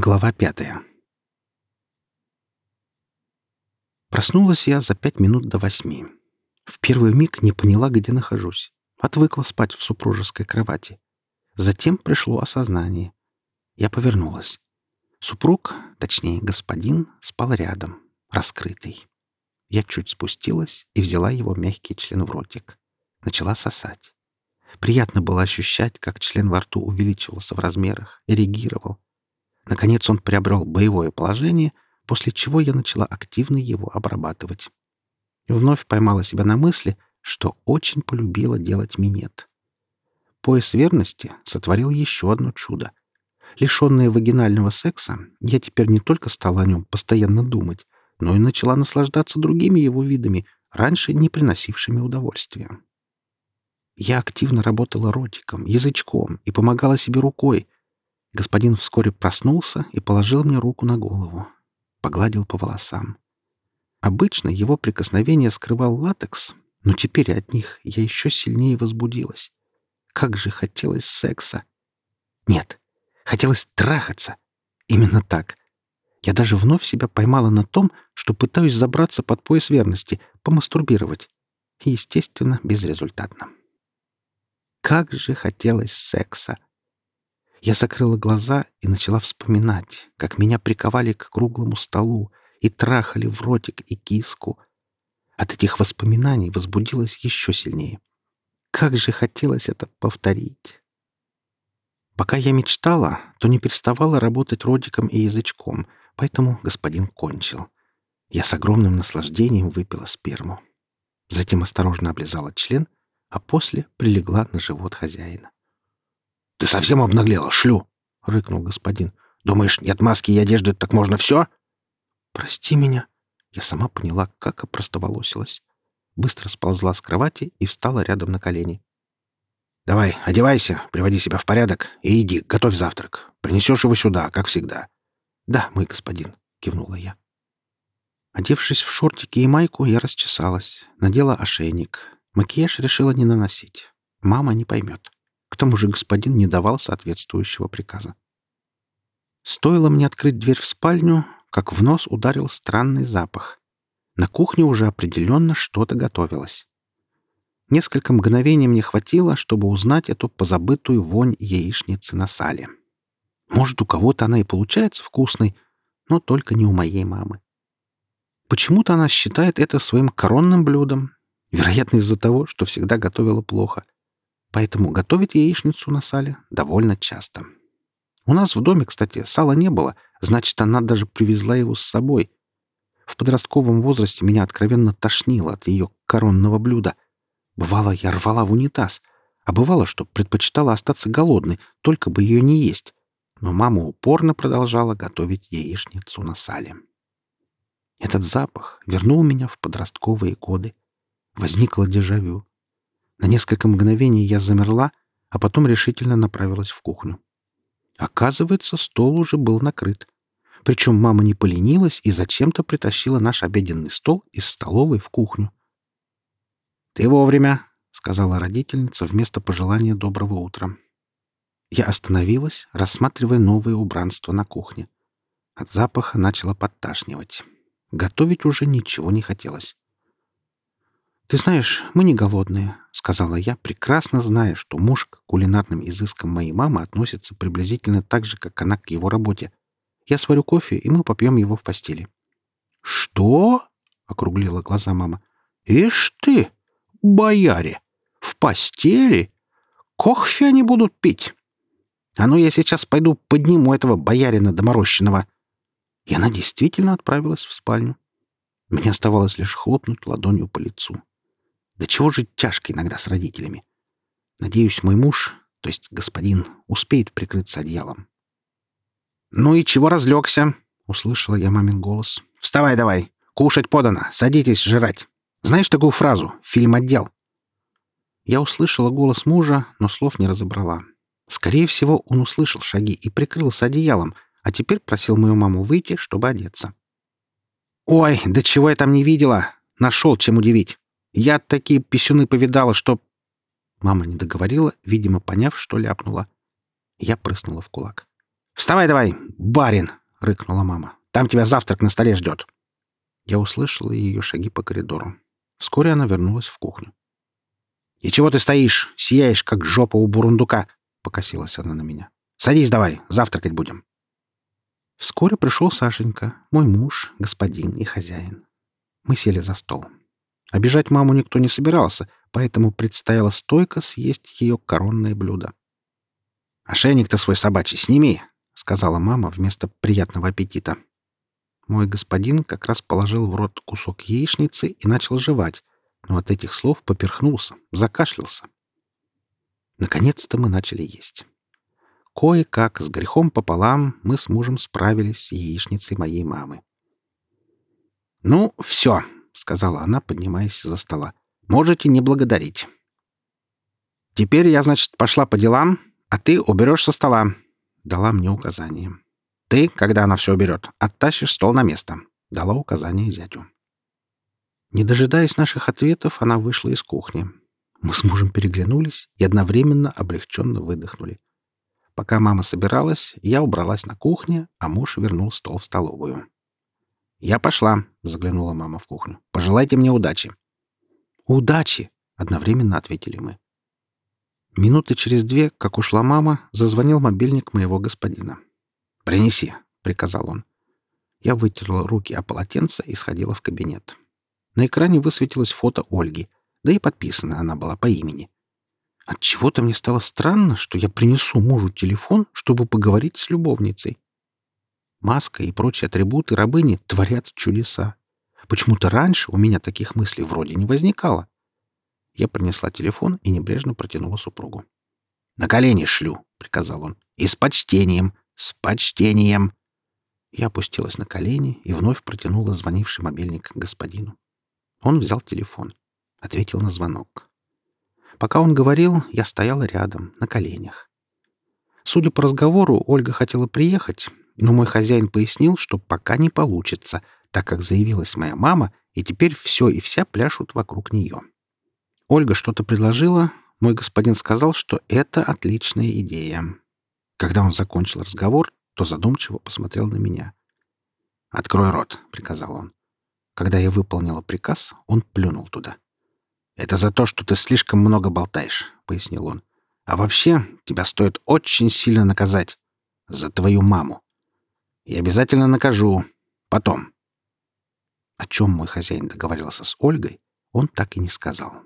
Глава пятая. Проснулась я за пять минут до восьми. В первый миг не поняла, где нахожусь. Отвыкла спать в супружеской кровати. Затем пришло осознание. Я повернулась. Супруг, точнее господин, спал рядом, раскрытый. Я чуть спустилась и взяла его мягкий член в ротик. Начала сосать. Приятно было ощущать, как член во рту увеличивался в размерах, эрегировал, Наконец он приобрел боевое положение, после чего я начала активно его обрабатывать. И вновь поймала себя на мысли, что очень полюбила делать минет. Пояс верности сотворил еще одно чудо. Лишенная вагинального секса, я теперь не только стала о нем постоянно думать, но и начала наслаждаться другими его видами, раньше не приносившими удовольствия. Я активно работала ротиком, язычком и помогала себе рукой, Господин вскоре проснулся и положил мне руку на голову. Погладил по волосам. Обычно его прикосновение скрывал латекс, но теперь от них я еще сильнее возбудилась. Как же хотелось секса! Нет, хотелось трахаться. Именно так. Я даже вновь себя поймала на том, что пытаюсь забраться под пояс верности, помастурбировать. естественно, безрезультатно. Как же хотелось секса! Я закрыла глаза и начала вспоминать, как меня приковали к круглому столу и трахали в ротик и киску. От этих воспоминаний возбудилась еще сильнее. Как же хотелось это повторить. Пока я мечтала, то не переставала работать ротиком и язычком, поэтому господин кончил. Я с огромным наслаждением выпила сперму. Затем осторожно облизала член, а после прилегла на живот хозяина. «Ты совсем обнаглела, шлю!» — рыкнул господин. «Думаешь, нет маски и одежды, так можно все?» «Прости меня». Я сама поняла, как опростоволосилась. Быстро сползла с кровати и встала рядом на колени. «Давай, одевайся, приводи себя в порядок и иди, готовь завтрак. Принесешь его сюда, как всегда». «Да, мой господин», — кивнула я. Одевшись в шортики и майку, я расчесалась, надела ошейник. Макияж решила не наносить. Мама не поймет. К тому же господин не давал соответствующего приказа. Стоило мне открыть дверь в спальню, как в нос ударил странный запах. На кухне уже определенно что-то готовилось. Несколько мгновений мне хватило, чтобы узнать эту позабытую вонь яичницы на сале. Может, у кого-то она и получается вкусной, но только не у моей мамы. Почему-то она считает это своим коронным блюдом, вероятно, из-за того, что всегда готовила плохо — Поэтому готовит яичницу на сале довольно часто. У нас в доме, кстати, сала не было, значит, она даже привезла его с собой. В подростковом возрасте меня откровенно тошнило от ее коронного блюда. Бывало, я рвала в унитаз, а бывало, что предпочитала остаться голодной, только бы ее не есть. Но мама упорно продолжала готовить яичницу на сале. Этот запах вернул меня в подростковые годы. Возникло дежавю. На несколько мгновений я замерла, а потом решительно направилась в кухню. Оказывается, стол уже был накрыт. Причем мама не поленилась и зачем-то притащила наш обеденный стол из столовой в кухню. «Ты вовремя», — сказала родительница вместо пожелания доброго утра. Я остановилась, рассматривая новое убранство на кухне. От запаха начала подташнивать. Готовить уже ничего не хотелось. «Ты знаешь, мы не голодные», — сказала я, прекрасно зная, что муж к кулинарным изыскам моей мамы относится приблизительно так же, как она к его работе. «Я сварю кофе, и мы попьем его в постели». «Что?» — округлила глаза мама. «Ишь ты, бояре! В постели? Кофе они будут пить? А ну я сейчас пойду подниму этого боярина доморощенного». И она действительно отправилась в спальню. Мне оставалось лишь хлопнуть ладонью по лицу. Да чего же тяжко иногда с родителями? Надеюсь, мой муж, то есть господин, успеет прикрыться одеялом. «Ну и чего разлегся?» — услышала я мамин голос. «Вставай давай! Кушать подано! Садитесь жрать! Знаешь такую фразу? Фильм «Отдел»?» Я услышала голос мужа, но слов не разобрала. Скорее всего, он услышал шаги и прикрылся одеялом, а теперь просил мою маму выйти, чтобы одеться. «Ой, да чего я там не видела! Нашел чем удивить!» Я такие писюны повидала, что...» Мама не договорила, видимо, поняв, что ляпнула. Я прыснула в кулак. «Вставай давай, барин!» — рыкнула мама. «Там тебя завтрак на столе ждет». Я услышала ее шаги по коридору. Вскоре она вернулась в кухню. «И чего ты стоишь? Сияешь, как жопа у бурундука!» — покосилась она на меня. «Садись давай, завтракать будем». Вскоре пришел Сашенька, мой муж, господин и хозяин. Мы сели за стол. Обижать маму никто не собирался, поэтому предстояло стойко съесть ее коронное блюдо. «Ошейник-то свой собачий сними!» — сказала мама вместо приятного аппетита. Мой господин как раз положил в рот кусок яичницы и начал жевать, но от этих слов поперхнулся, закашлялся. Наконец-то мы начали есть. Кое-как, с грехом пополам, мы с мужем справились с яичницей моей мамы. «Ну, все», — сказала она, поднимаясь за стола. «Можете не благодарить». «Теперь я, значит, пошла по делам, а ты уберешь со стола», — дала мне указание. «Ты, когда она все уберет, оттащишь стол на место», — дала указание зятю. Не дожидаясь наших ответов, она вышла из кухни. Мы с мужем переглянулись и одновременно облегченно выдохнули. Пока мама собиралась, я убралась на кухне, а муж вернул стол в столовую. «Я пошла», — заглянула мама в кухню. «Пожелайте мне удачи». «Удачи!» — одновременно ответили мы. Минуты через две, как ушла мама, зазвонил мобильник моего господина. «Принеси», — приказал он. Я вытерла руки о полотенце и сходила в кабинет. На экране высветилось фото Ольги, да и подписана она была по имени. От чего то мне стало странно, что я принесу мужу телефон, чтобы поговорить с любовницей. Маска и прочие атрибуты рабыни творят чудеса. Почему-то раньше у меня таких мыслей вроде не возникало. Я принесла телефон и небрежно протянула супругу. «На колени шлю», — приказал он. «И с почтением, с почтением». Я опустилась на колени и вновь протянула звонивший мобильник господину. Он взял телефон, ответил на звонок. Пока он говорил, я стояла рядом, на коленях. Судя по разговору, Ольга хотела приехать, но мой хозяин пояснил, что пока не получится, так как заявилась моя мама, и теперь все и вся пляшут вокруг нее. Ольга что-то предложила, мой господин сказал, что это отличная идея. Когда он закончил разговор, то задумчиво посмотрел на меня. «Открой рот», — приказал он. Когда я выполнила приказ, он плюнул туда. «Это за то, что ты слишком много болтаешь», — пояснил он. «А вообще, тебя стоит очень сильно наказать. За твою маму. И обязательно накажу. Потом». О чем мой хозяин договорился с Ольгой, он так и не сказал.